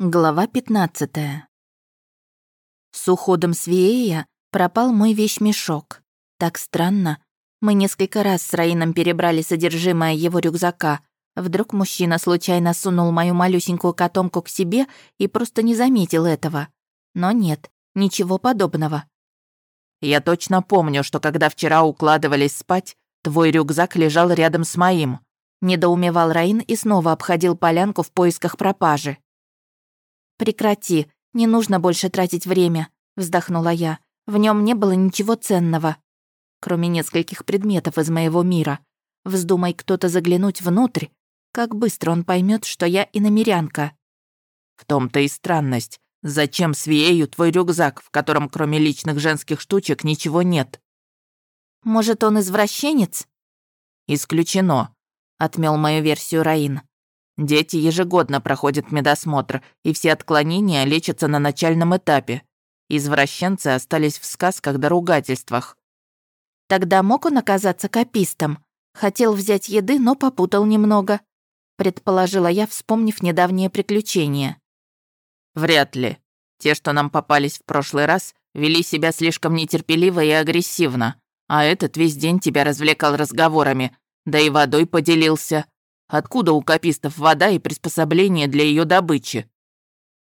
Глава 15. С уходом Свея пропал мой вещмешок. Так странно. Мы несколько раз с Раином перебрали содержимое его рюкзака. Вдруг мужчина случайно сунул мою малюсенькую котомку к себе и просто не заметил этого. Но нет, ничего подобного. «Я точно помню, что когда вчера укладывались спать, твой рюкзак лежал рядом с моим», недоумевал Раин и снова обходил полянку в поисках пропажи. «Прекрати, не нужно больше тратить время», — вздохнула я. «В нем не было ничего ценного, кроме нескольких предметов из моего мира. Вздумай кто-то заглянуть внутрь, как быстро он поймет, что я иномерянка». «В том-то и странность. Зачем Свиею твой рюкзак, в котором кроме личных женских штучек ничего нет?» «Может, он извращенец?» «Исключено», — отмел мою версию Раин. Дети ежегодно проходят медосмотр, и все отклонения лечатся на начальном этапе. Извращенцы остались в сказках да ругательствах. Тогда мог он оказаться копистом? Хотел взять еды, но попутал немного. Предположила я, вспомнив недавнее приключение. Вряд ли. Те, что нам попались в прошлый раз, вели себя слишком нетерпеливо и агрессивно, а этот весь день тебя развлекал разговорами, да и водой поделился. Откуда у копистов вода и приспособления для ее добычи?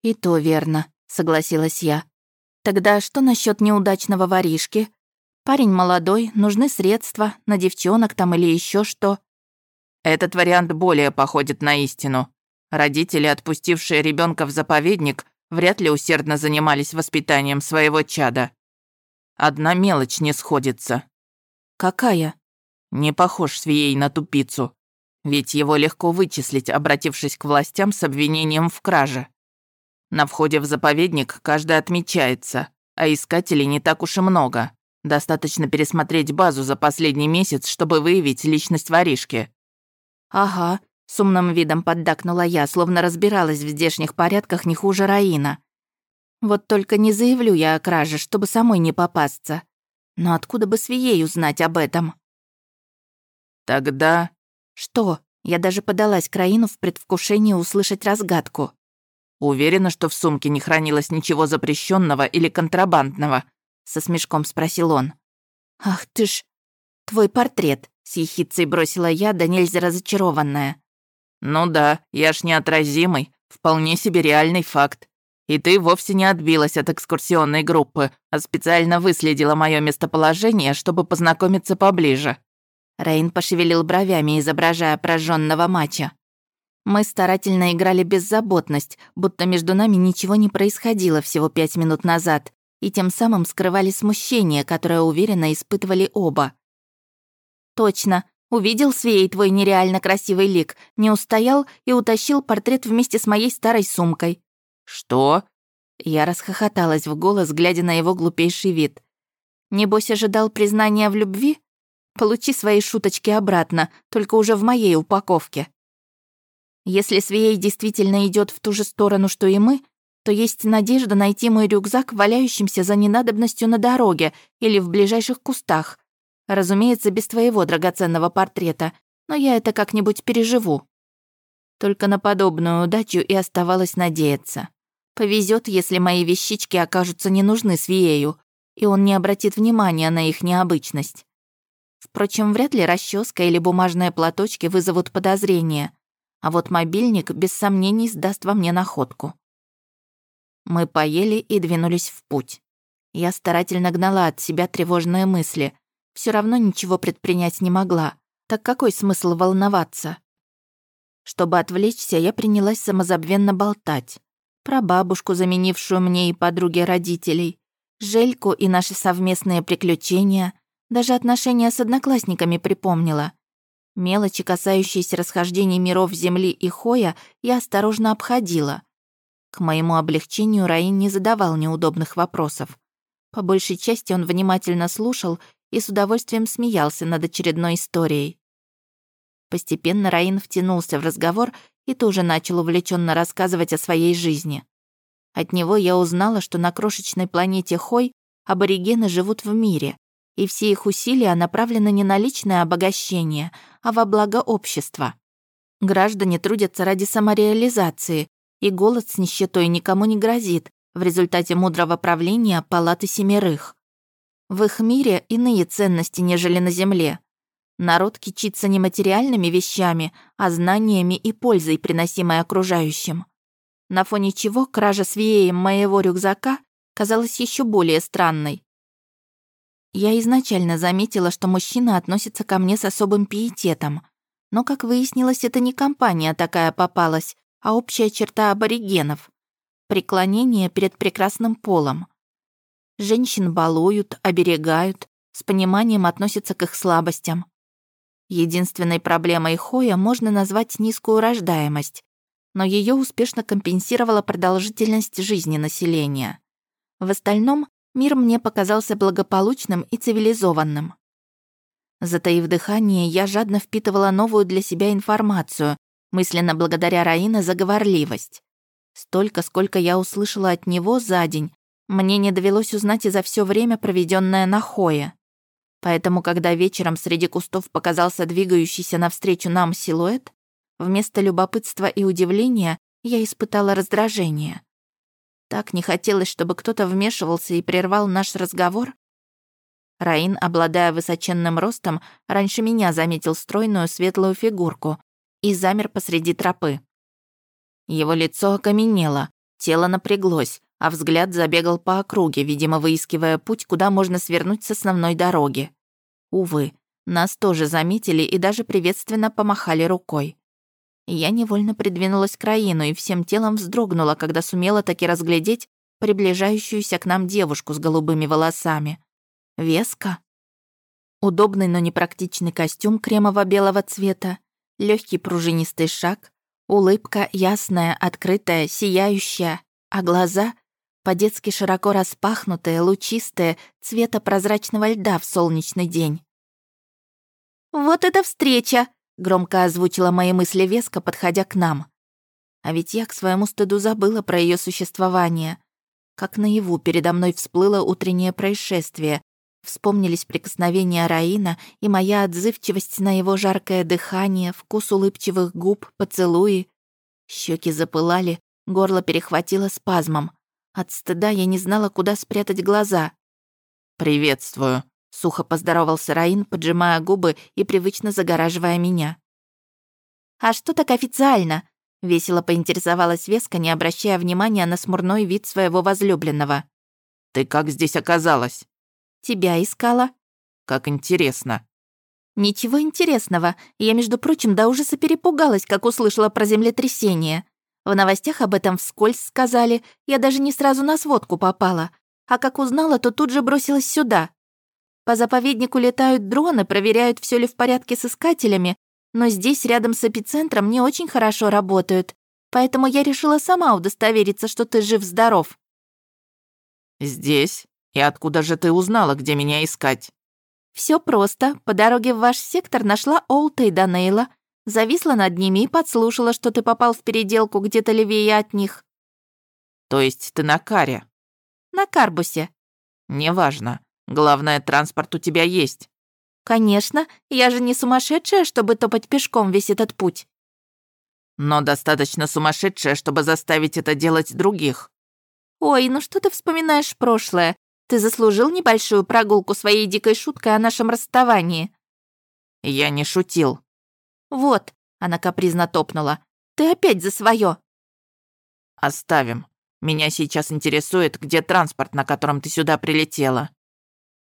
И то верно, согласилась я. Тогда что насчет неудачного воришки? Парень молодой, нужны средства, на девчонок там или еще что. Этот вариант более походит на истину. Родители, отпустившие ребенка в заповедник, вряд ли усердно занимались воспитанием своего чада. Одна мелочь не сходится. Какая? Не похож Свией на тупицу. Ведь его легко вычислить, обратившись к властям с обвинением в краже. На входе в заповедник каждый отмечается, а искателей не так уж и много. Достаточно пересмотреть базу за последний месяц, чтобы выявить личность воришки. «Ага», — с умным видом поддакнула я, словно разбиралась в здешних порядках не хуже Раина. «Вот только не заявлю я о краже, чтобы самой не попасться. Но откуда бы Свией узнать об этом?» «Тогда «Что?» Я даже подалась к Раину в предвкушении услышать разгадку. «Уверена, что в сумке не хранилось ничего запрещенного или контрабандного?» Со смешком спросил он. «Ах ты ж... Твой портрет!» С ехицей бросила я, да нельзя разочарованная. «Ну да, я ж неотразимый, вполне себе реальный факт. И ты вовсе не отбилась от экскурсионной группы, а специально выследила мое местоположение, чтобы познакомиться поближе». Рейн пошевелил бровями, изображая прожженного мача. Мы старательно играли беззаботность, будто между нами ничего не происходило всего пять минут назад, и тем самым скрывали смущение, которое уверенно испытывали оба. «Точно. Увидел Свей твой нереально красивый лик, не устоял и утащил портрет вместе с моей старой сумкой». «Что?» Я расхохоталась в голос, глядя на его глупейший вид. «Небось, ожидал признания в любви?» Получи свои шуточки обратно, только уже в моей упаковке. Если Свей действительно идет в ту же сторону, что и мы, то есть надежда найти мой рюкзак, валяющимся за ненадобностью на дороге или в ближайших кустах. Разумеется, без твоего драгоценного портрета, но я это как-нибудь переживу. Только на подобную удачу и оставалось надеяться. Повезет, если мои вещички окажутся не нужны Свиею, и он не обратит внимания на их необычность. Впрочем, вряд ли расческа или бумажные платочки вызовут подозрения, а вот мобильник без сомнений сдаст во мне находку. Мы поели и двинулись в путь. Я старательно гнала от себя тревожные мысли. Все равно ничего предпринять не могла. Так какой смысл волноваться? Чтобы отвлечься, я принялась самозабвенно болтать. Про бабушку, заменившую мне и подруги родителей, Жельку и наши совместные приключения, даже отношения с одноклассниками припомнила. Мелочи, касающиеся расхождений миров Земли и Хоя, я осторожно обходила. К моему облегчению Раин не задавал неудобных вопросов. По большей части он внимательно слушал и с удовольствием смеялся над очередной историей. Постепенно Раин втянулся в разговор и тоже начал увлеченно рассказывать о своей жизни. От него я узнала, что на крошечной планете Хой аборигены живут в мире, и все их усилия направлены не на личное обогащение, а во благо общества. Граждане трудятся ради самореализации, и голод с нищетой никому не грозит в результате мудрого правления палаты семерых. В их мире иные ценности, нежели на Земле. Народ кичится не материальными вещами, а знаниями и пользой, приносимой окружающим. На фоне чего кража с веем моего рюкзака казалась еще более странной. Я изначально заметила, что мужчина относится ко мне с особым пиететом. Но, как выяснилось, это не компания такая попалась, а общая черта аборигенов. Преклонение перед прекрасным полом. Женщин балуют, оберегают, с пониманием относятся к их слабостям. Единственной проблемой Хоя можно назвать низкую рождаемость, но ее успешно компенсировала продолжительность жизни населения. В остальном мир мне показался благополучным и цивилизованным. Затаив дыхание, я жадно впитывала новую для себя информацию, мысленно благодаря Раина за говорливость. Столько, сколько я услышала от него за день, мне не довелось узнать и за все время, проведенное на Хое. Поэтому, когда вечером среди кустов показался двигающийся навстречу нам силуэт, вместо любопытства и удивления я испытала раздражение. Так не хотелось, чтобы кто-то вмешивался и прервал наш разговор. Раин, обладая высоченным ростом, раньше меня заметил стройную светлую фигурку и замер посреди тропы. Его лицо окаменело, тело напряглось, а взгляд забегал по округе, видимо, выискивая путь, куда можно свернуть с основной дороги. Увы, нас тоже заметили и даже приветственно помахали рукой. Я невольно придвинулась к Раину и всем телом вздрогнула, когда сумела таки разглядеть приближающуюся к нам девушку с голубыми волосами. Веска. Удобный, но непрактичный костюм кремово-белого цвета, легкий пружинистый шаг, улыбка ясная, открытая, сияющая, а глаза по-детски широко распахнутые, лучистые, цвета прозрачного льда в солнечный день. «Вот это встреча!» — громко озвучила мои мысли Веска, подходя к нам. А ведь я к своему стыду забыла про ее существование. Как наяву передо мной всплыло утреннее происшествие. Вспомнились прикосновения Раина и моя отзывчивость на его жаркое дыхание, вкус улыбчивых губ, поцелуи. Щеки запылали, горло перехватило спазмом. От стыда я не знала, куда спрятать глаза. «Приветствую», — сухо поздоровался Раин, поджимая губы и привычно загораживая меня. «А что так официально?» — весело поинтересовалась Веска, не обращая внимания на смурной вид своего возлюбленного. «Ты как здесь оказалась?» «Тебя искала». «Как интересно». «Ничего интересного. Я, между прочим, до ужаса перепугалась, как услышала про землетрясение. В новостях об этом вскользь сказали, я даже не сразу на сводку попала. А как узнала, то тут же бросилась сюда. По заповеднику летают дроны, проверяют, все ли в порядке с искателями, но здесь, рядом с эпицентром, не очень хорошо работают. Поэтому я решила сама удостовериться, что ты жив-здоров». «Здесь? И откуда же ты узнала, где меня искать?» Все просто. По дороге в ваш сектор нашла Олта и Данейла. Зависла над ними и подслушала, что ты попал в переделку где-то левее от них. То есть ты на каре? На карбусе. Неважно. Главное, транспорт у тебя есть. Конечно, я же не сумасшедшая, чтобы топать пешком весь этот путь. Но достаточно сумасшедшая, чтобы заставить это делать других. Ой, ну что ты вспоминаешь прошлое? Ты заслужил небольшую прогулку своей дикой шуткой о нашем расставании. Я не шутил. «Вот», — она капризно топнула, — «ты опять за свое. «Оставим. Меня сейчас интересует, где транспорт, на котором ты сюда прилетела».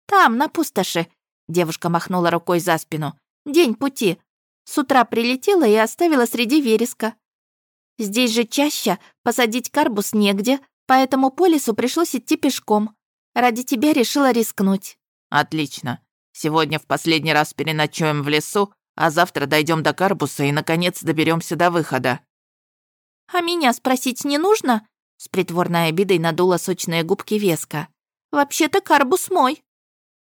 «Там, на пустоши», — девушка махнула рукой за спину. «День пути. С утра прилетела и оставила среди вереска. Здесь же чаще посадить карбус негде, поэтому по лесу пришлось идти пешком. Ради тебя решила рискнуть». «Отлично. Сегодня в последний раз переночуем в лесу, а завтра дойдем до Карбуса и, наконец, доберемся до выхода». «А меня спросить не нужно?» С притворной обидой надула сочные губки Веска. «Вообще-то Карбус мой».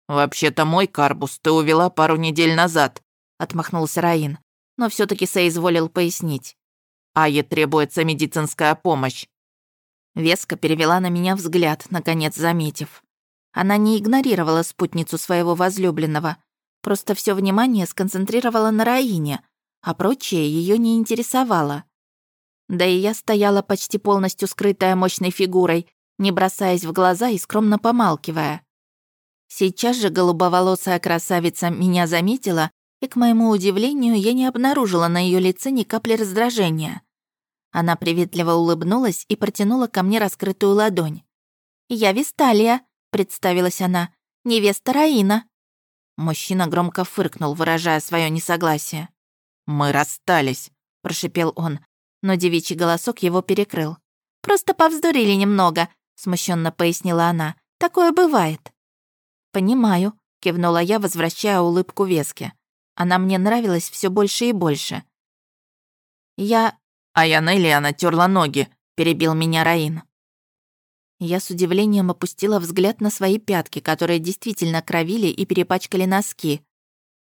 «Вообще-то мой Карбус ты увела пару недель назад», отмахнулся Раин, но все таки соизволил пояснить. «Ае требуется медицинская помощь». Веска перевела на меня взгляд, наконец заметив. Она не игнорировала спутницу своего возлюбленного, Просто все внимание сконцентрировала на Раине, а прочее ее не интересовало. Да и я стояла почти полностью скрытая мощной фигурой, не бросаясь в глаза и скромно помалкивая. Сейчас же голубоволосая красавица меня заметила, и, к моему удивлению, я не обнаружила на ее лице ни капли раздражения. Она приветливо улыбнулась и протянула ко мне раскрытую ладонь. «Я Весталия», — представилась она, — «невеста Раина». Мужчина громко фыркнул, выражая свое несогласие. «Мы расстались», — прошипел он, но девичий голосок его перекрыл. «Просто повздорили немного», — смущенно пояснила она. «Такое бывает». «Понимаю», — кивнула я, возвращая улыбку Веске. Она мне нравилась все больше и больше. «Я...» «А я Неллиана терла ноги», — перебил меня Раин. Я с удивлением опустила взгляд на свои пятки, которые действительно кровили и перепачкали носки.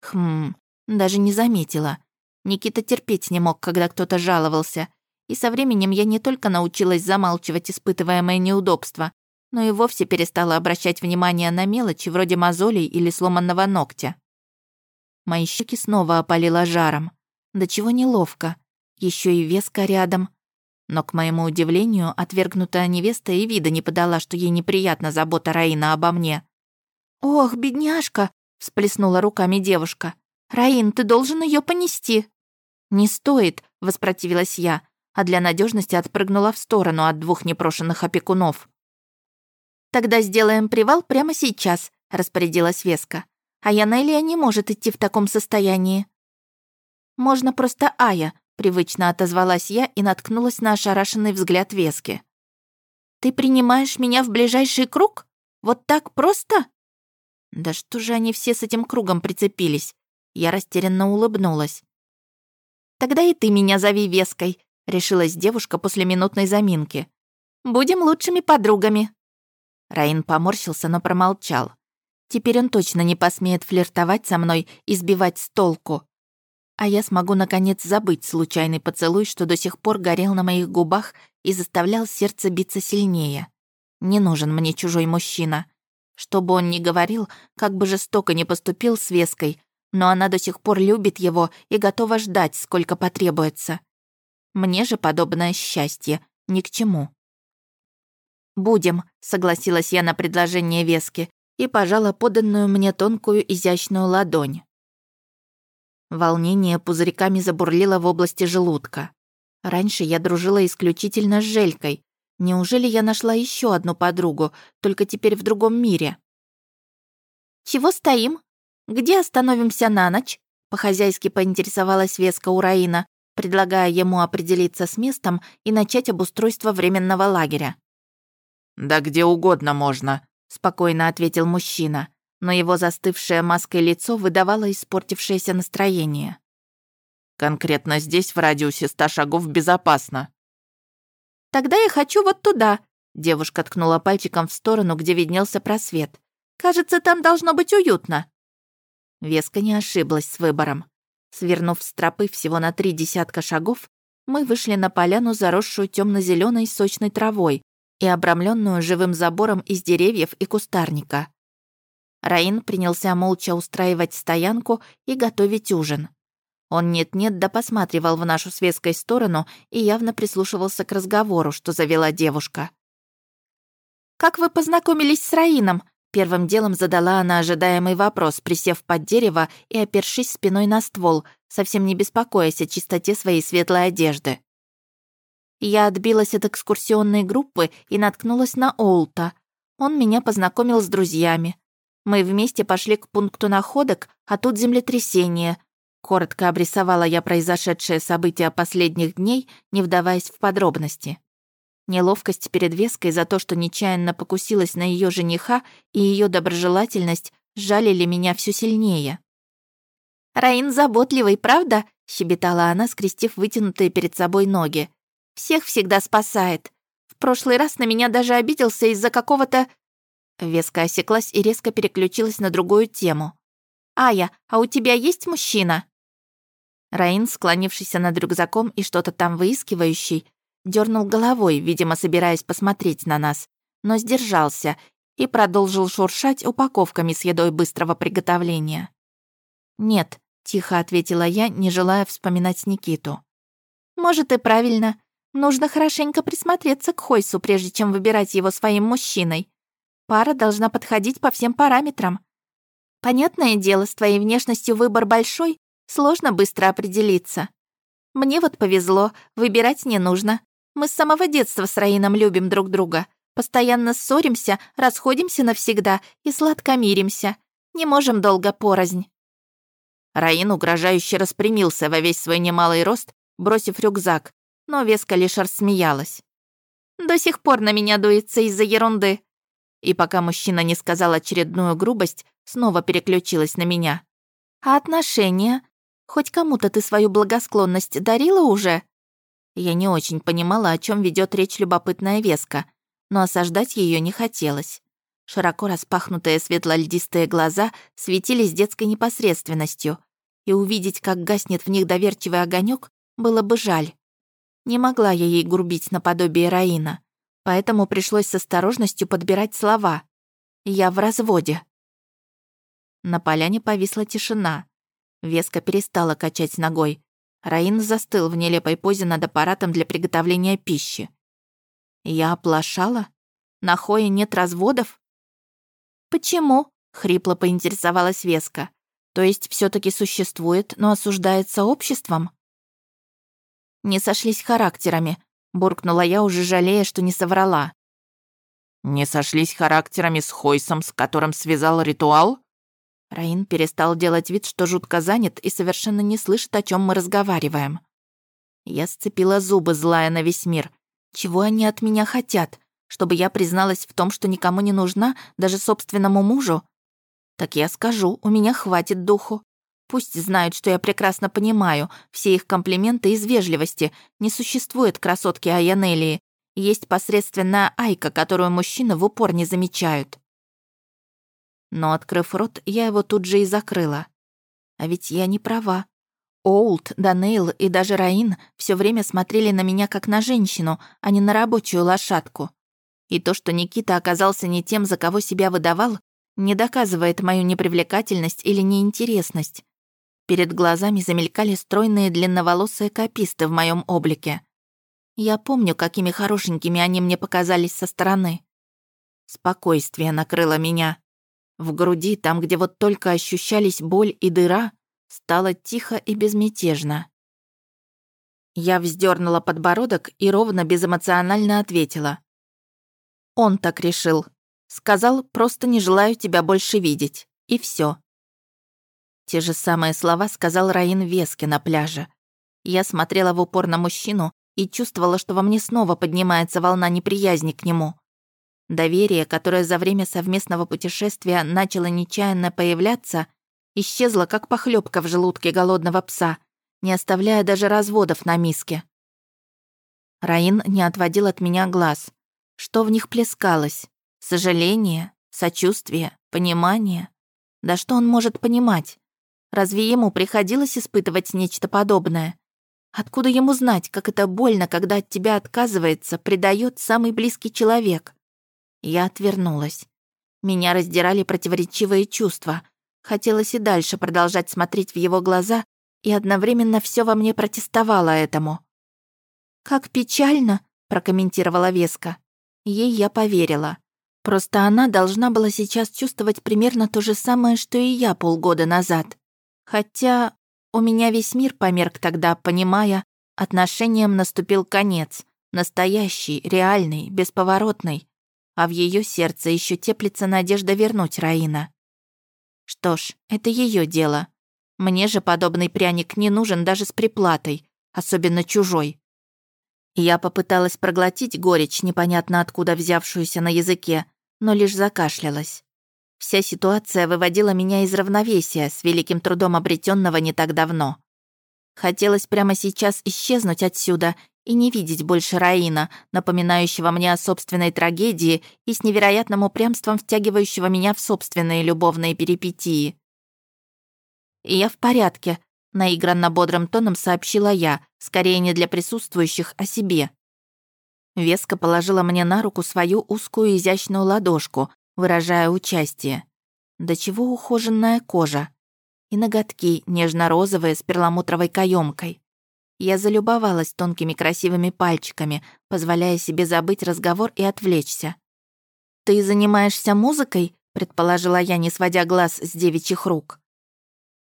Хм, даже не заметила. Никита терпеть не мог, когда кто-то жаловался. И со временем я не только научилась замалчивать испытываемое неудобство, но и вовсе перестала обращать внимание на мелочи вроде мозолей или сломанного ногтя. Мои щеки снова опалило жаром. Да чего неловко. Еще и веска рядом. Но, к моему удивлению, отвергнутая невеста и вида не подала, что ей неприятна забота Раина обо мне. «Ох, бедняжка!» — всплеснула руками девушка. «Раин, ты должен ее понести!» «Не стоит!» — воспротивилась я, а для надежности отпрыгнула в сторону от двух непрошенных опекунов. «Тогда сделаем привал прямо сейчас», — распорядилась Веска. «А Янелия не может идти в таком состоянии». «Можно просто Ая», Привычно отозвалась я и наткнулась на ошарашенный взгляд Вески. «Ты принимаешь меня в ближайший круг? Вот так просто?» «Да что же они все с этим кругом прицепились?» Я растерянно улыбнулась. «Тогда и ты меня зови Веской», — решилась девушка после минутной заминки. «Будем лучшими подругами». Раин поморщился, но промолчал. Теперь он точно не посмеет флиртовать со мной и сбивать с толку а я смогу наконец забыть случайный поцелуй, что до сих пор горел на моих губах и заставлял сердце биться сильнее. Не нужен мне чужой мужчина. Что бы он ни говорил, как бы жестоко не поступил с Веской, но она до сих пор любит его и готова ждать, сколько потребуется. Мне же подобное счастье ни к чему. «Будем», — согласилась я на предложение Вески и пожала поданную мне тонкую изящную ладонь. Волнение пузырьками забурлило в области желудка. Раньше я дружила исключительно с Желькой. Неужели я нашла еще одну подругу, только теперь в другом мире? «Чего стоим? Где остановимся на ночь?» По-хозяйски поинтересовалась Веска у Раина, предлагая ему определиться с местом и начать обустройство временного лагеря. «Да где угодно можно», — спокойно ответил мужчина но его застывшее маской лицо выдавало испортившееся настроение. «Конкретно здесь, в радиусе ста шагов, безопасно». «Тогда я хочу вот туда», — девушка ткнула пальчиком в сторону, где виднелся просвет. «Кажется, там должно быть уютно». Веска не ошиблась с выбором. Свернув с тропы всего на три десятка шагов, мы вышли на поляну, заросшую темно зеленой сочной травой и обрамленную живым забором из деревьев и кустарника. Раин принялся молча устраивать стоянку и готовить ужин. Он нет-нет да посматривал в нашу светской сторону и явно прислушивался к разговору, что завела девушка. «Как вы познакомились с Раином?» Первым делом задала она ожидаемый вопрос, присев под дерево и опершись спиной на ствол, совсем не беспокоясь о чистоте своей светлой одежды. Я отбилась от экскурсионной группы и наткнулась на Олта. Он меня познакомил с друзьями. Мы вместе пошли к пункту находок, а тут землетрясение. Коротко обрисовала я произошедшее события последних дней, не вдаваясь в подробности. Неловкость перед Веской за то, что нечаянно покусилась на ее жениха, и ее доброжелательность жалили меня все сильнее. «Раин заботливый, правда?» — щебетала она, скрестив вытянутые перед собой ноги. «Всех всегда спасает. В прошлый раз на меня даже обиделся из-за какого-то Веска осеклась и резко переключилась на другую тему. «Ая, а у тебя есть мужчина?» Раин, склонившийся над рюкзаком и что-то там выискивающий, дернул головой, видимо, собираясь посмотреть на нас, но сдержался и продолжил шуршать упаковками с едой быстрого приготовления. «Нет», — тихо ответила я, не желая вспоминать Никиту. «Может, и правильно. Нужно хорошенько присмотреться к Хойсу, прежде чем выбирать его своим мужчиной. Пара должна подходить по всем параметрам. Понятное дело, с твоей внешностью выбор большой, сложно быстро определиться. Мне вот повезло, выбирать не нужно. Мы с самого детства с Раином любим друг друга. Постоянно ссоримся, расходимся навсегда и сладко миримся. Не можем долго порознь». Раин угрожающе распрямился во весь свой немалый рост, бросив рюкзак, но Веска лишь рассмеялась. «До сих пор на меня дуется из-за ерунды». И пока мужчина не сказал очередную грубость, снова переключилась на меня. «А отношения? Хоть кому-то ты свою благосклонность дарила уже?» Я не очень понимала, о чем ведет речь любопытная Веска, но осаждать ее не хотелось. Широко распахнутые светло-льдистые глаза светились детской непосредственностью, и увидеть, как гаснет в них доверчивый огонек, было бы жаль. Не могла я ей грубить наподобие Раина, поэтому пришлось с осторожностью подбирать слова. «Я в разводе». На поляне повисла тишина. Веска перестала качать ногой. Раин застыл в нелепой позе над аппаратом для приготовления пищи. Я оплошала? На Хое нет разводов? Почему? Хрипло поинтересовалась Веска. То есть все таки существует, но осуждается обществом? Не сошлись характерами, буркнула я, уже жалея, что не соврала. Не сошлись характерами с Хойсом, с которым связал ритуал? Раин перестал делать вид, что жутко занят и совершенно не слышит, о чем мы разговариваем. Я сцепила зубы, злая на весь мир. Чего они от меня хотят? Чтобы я призналась в том, что никому не нужна, даже собственному мужу? Так я скажу, у меня хватит духу. Пусть знают, что я прекрасно понимаю, все их комплименты из вежливости. Не существует красотки Аянелии. Есть посредственная Айка, которую мужчины в упор не замечают. Но, открыв рот, я его тут же и закрыла. А ведь я не права. Олд, Данейл и даже Раин все время смотрели на меня как на женщину, а не на рабочую лошадку. И то, что Никита оказался не тем, за кого себя выдавал, не доказывает мою непривлекательность или неинтересность. Перед глазами замелькали стройные длинноволосые кописты в моем облике. Я помню, какими хорошенькими они мне показались со стороны. Спокойствие накрыло меня. В груди, там, где вот только ощущались боль и дыра, стало тихо и безмятежно. Я вздернула подбородок и ровно безэмоционально ответила. Он так решил. Сказал, просто не желаю тебя больше видеть. И все. Те же самые слова сказал Раин Веске на пляже. Я смотрела в упор на мужчину и чувствовала, что во мне снова поднимается волна неприязни к нему. Доверие, которое за время совместного путешествия начало нечаянно появляться, исчезло, как похлебка в желудке голодного пса, не оставляя даже разводов на миске. Раин не отводил от меня глаз. Что в них плескалось? Сожаление? Сочувствие? Понимание? Да что он может понимать? Разве ему приходилось испытывать нечто подобное? Откуда ему знать, как это больно, когда от тебя отказывается, предает самый близкий человек? Я отвернулась. Меня раздирали противоречивые чувства. Хотелось и дальше продолжать смотреть в его глаза, и одновременно все во мне протестовало этому. «Как печально», — прокомментировала Веска. Ей я поверила. Просто она должна была сейчас чувствовать примерно то же самое, что и я полгода назад. Хотя у меня весь мир померк тогда, понимая, отношениям наступил конец. Настоящий, реальный, бесповоротный а в ее сердце еще теплится надежда вернуть Раина. Что ж, это ее дело. Мне же подобный пряник не нужен даже с приплатой, особенно чужой. Я попыталась проглотить горечь, непонятно откуда взявшуюся на языке, но лишь закашлялась. Вся ситуация выводила меня из равновесия, с великим трудом обретенного не так давно. Хотелось прямо сейчас исчезнуть отсюда и не видеть больше Раина, напоминающего мне о собственной трагедии и с невероятным упрямством втягивающего меня в собственные любовные перипетии. «Я в порядке», — наигранно бодрым тоном сообщила я, скорее не для присутствующих, а себе. Веска положила мне на руку свою узкую изящную ладошку, выражая участие. До чего ухоженная кожа. И ноготки нежно-розовые с перламутровой каемкой. Я залюбовалась тонкими красивыми пальчиками, позволяя себе забыть разговор и отвлечься. «Ты занимаешься музыкой?» — предположила я, не сводя глаз с девичьих рук.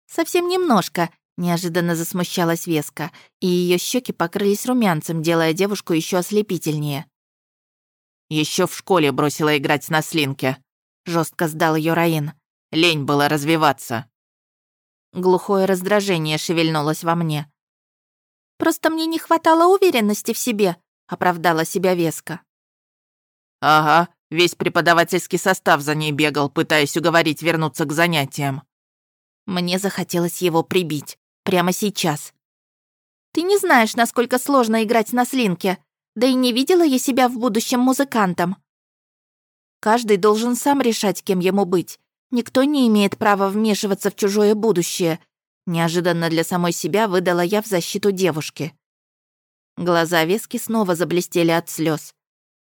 «Совсем немножко», — неожиданно засмущалась Веска, и ее щеки покрылись румянцем, делая девушку еще ослепительнее. Еще в школе бросила играть на слинке», — жестко сдал ее Раин. «Лень было развиваться». Глухое раздражение шевельнулось во мне. Просто мне не хватало уверенности в себе», — оправдала себя Веска. «Ага, весь преподавательский состав за ней бегал, пытаясь уговорить вернуться к занятиям». Мне захотелось его прибить. Прямо сейчас. «Ты не знаешь, насколько сложно играть на слинке. Да и не видела я себя в будущем музыкантом». Каждый должен сам решать, кем ему быть. Никто не имеет права вмешиваться в чужое будущее, Неожиданно для самой себя выдала я в защиту девушки. Глаза Вески снова заблестели от слез.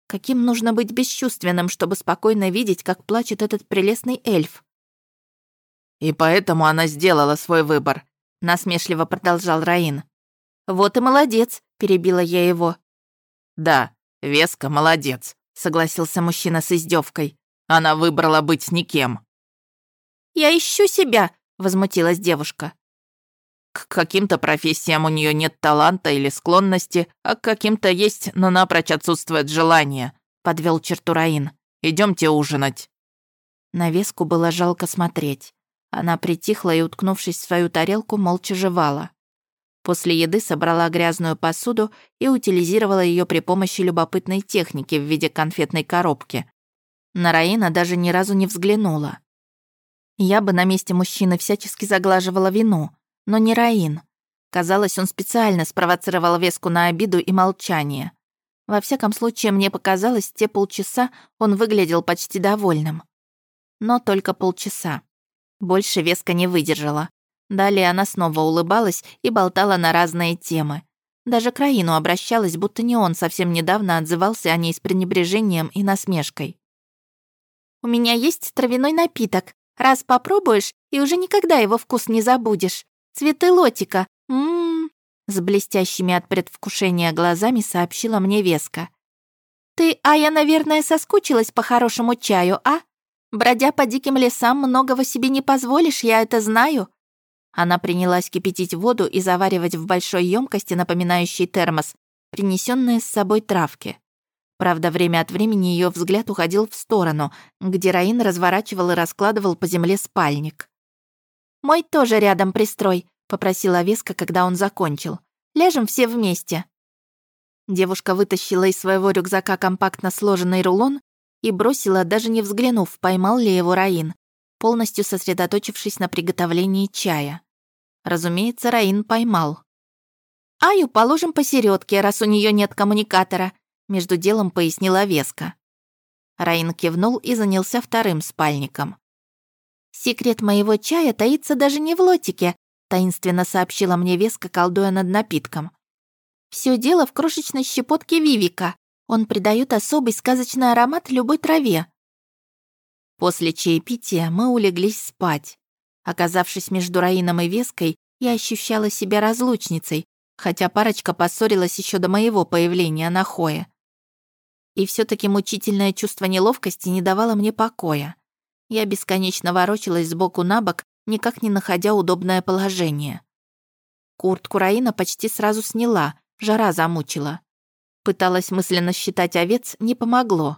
Каким нужно быть бесчувственным, чтобы спокойно видеть, как плачет этот прелестный эльф? «И поэтому она сделала свой выбор», — насмешливо продолжал Раин. «Вот и молодец», — перебила я его. «Да, Веска молодец», — согласился мужчина с издевкой. «Она выбрала быть никем». «Я ищу себя», — возмутилась девушка. К каким-то профессиям у нее нет таланта или склонности, а к каким-то есть, но напрочь отсутствует желание», — подвел черту Раин. Идемте ужинать». На веску было жалко смотреть. Она притихла и, уткнувшись в свою тарелку, молча жевала. После еды собрала грязную посуду и утилизировала ее при помощи любопытной техники в виде конфетной коробки. На Раина даже ни разу не взглянула. Я бы на месте мужчины всячески заглаживала вину, но не Раин. Казалось, он специально спровоцировал Веску на обиду и молчание. Во всяком случае, мне показалось, те полчаса он выглядел почти довольным. Но только полчаса. Больше Веска не выдержала. Далее она снова улыбалась и болтала на разные темы. Даже к Раину обращалась, будто не он совсем недавно отзывался о ней с пренебрежением и насмешкой. «У меня есть травяной напиток. Раз попробуешь, и уже никогда его вкус не забудешь. Цветы лотика. Ммм. С блестящими от предвкушения глазами сообщила мне Веска. «Ты, а я, наверное, соскучилась по хорошему чаю, а? Бродя по диким лесам, многого себе не позволишь, я это знаю». Она принялась кипятить воду и заваривать в большой емкости, напоминающей термос, принесенные с собой травки. Правда, время от времени ее взгляд уходил в сторону, где Раин разворачивал и раскладывал по земле спальник. «Мой тоже рядом пристрой», — попросила Веска, когда он закончил. «Ляжем все вместе». Девушка вытащила из своего рюкзака компактно сложенный рулон и бросила, даже не взглянув, поймал ли его Раин, полностью сосредоточившись на приготовлении чая. Разумеется, Раин поймал. «Аю положим посередке, раз у нее нет коммуникатора», между делом пояснила Веска. Раин кивнул и занялся вторым спальником. «Секрет моего чая таится даже не в лотике», таинственно сообщила мне Веска, колдуя над напитком. Все дело в крошечной щепотке вивика. Он придает особый сказочный аромат любой траве. После чаепития мы улеглись спать. Оказавшись между Раином и Веской, я ощущала себя разлучницей, хотя парочка поссорилась еще до моего появления на Хое. И все таки мучительное чувство неловкости не давало мне покоя. Я бесконечно ворочалась сбоку на бок, никак не находя удобное положение. Куртку Раина почти сразу сняла, жара замучила. Пыталась мысленно считать овец, не помогло.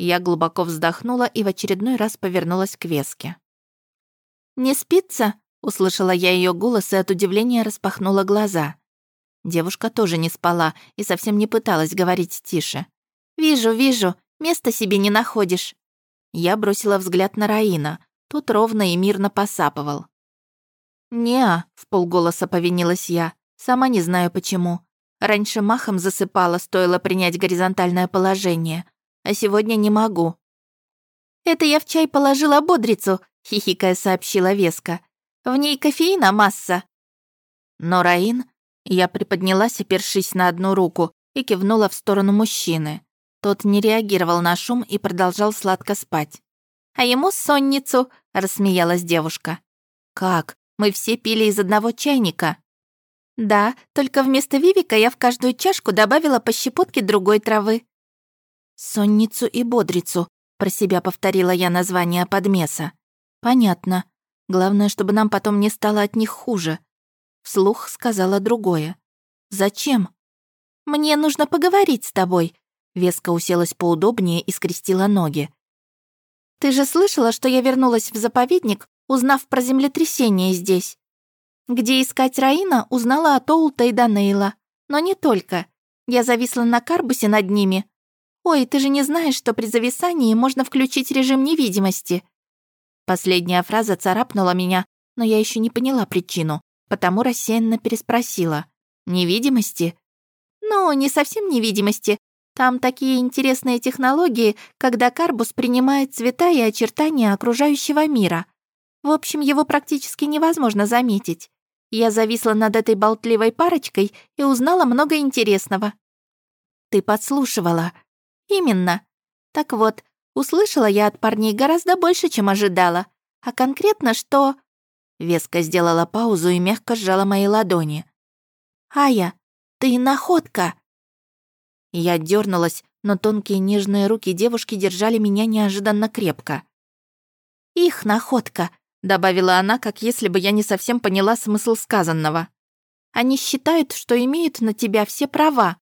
Я глубоко вздохнула и в очередной раз повернулась к Веске. «Не спится?» — услышала я ее голос и от удивления распахнула глаза. Девушка тоже не спала и совсем не пыталась говорить тише. «Вижу, вижу, места себе не находишь». Я бросила взгляд на Раина. Тот ровно и мирно посапывал. «Не-а», в полголоса повинилась я. Сама не знаю почему. Раньше махом засыпала, стоило принять горизонтальное положение. А сегодня не могу. «Это я в чай положила бодрицу», — хихикая сообщила Веска. «В ней кофеина масса». Но Раин... Я приподнялась, опершись на одну руку, и кивнула в сторону мужчины. Тот не реагировал на шум и продолжал сладко спать. «А ему сонницу», — рассмеялась девушка. «Как? Мы все пили из одного чайника». Да, только вместо вивика я в каждую чашку добавила по щепотке другой травы. Сонницу и бодрицу, про себя повторила я название подмеса. Понятно. Главное, чтобы нам потом не стало от них хуже. Вслух сказала другое. Зачем? Мне нужно поговорить с тобой. Веска уселась поудобнее и скрестила ноги. Ты же слышала, что я вернулась в заповедник, узнав про землетрясение здесь? Где искать Раина, узнала от Оулта и Данейла. Но не только. Я зависла на карбусе над ними. Ой, ты же не знаешь, что при зависании можно включить режим невидимости. Последняя фраза царапнула меня, но я еще не поняла причину, потому рассеянно переспросила. «Невидимости?» «Ну, не совсем невидимости. Там такие интересные технологии, когда карбус принимает цвета и очертания окружающего мира. В общем, его практически невозможно заметить. Я зависла над этой болтливой парочкой и узнала много интересного. Ты подслушивала. Именно. Так вот, услышала я от парней гораздо больше, чем ожидала. А конкретно что... Веска сделала паузу и мягко сжала мои ладони. «Ая, ты находка!» Я дернулась, но тонкие нежные руки девушки держали меня неожиданно крепко. «Их находка», — добавила она, как если бы я не совсем поняла смысл сказанного. «Они считают, что имеют на тебя все права».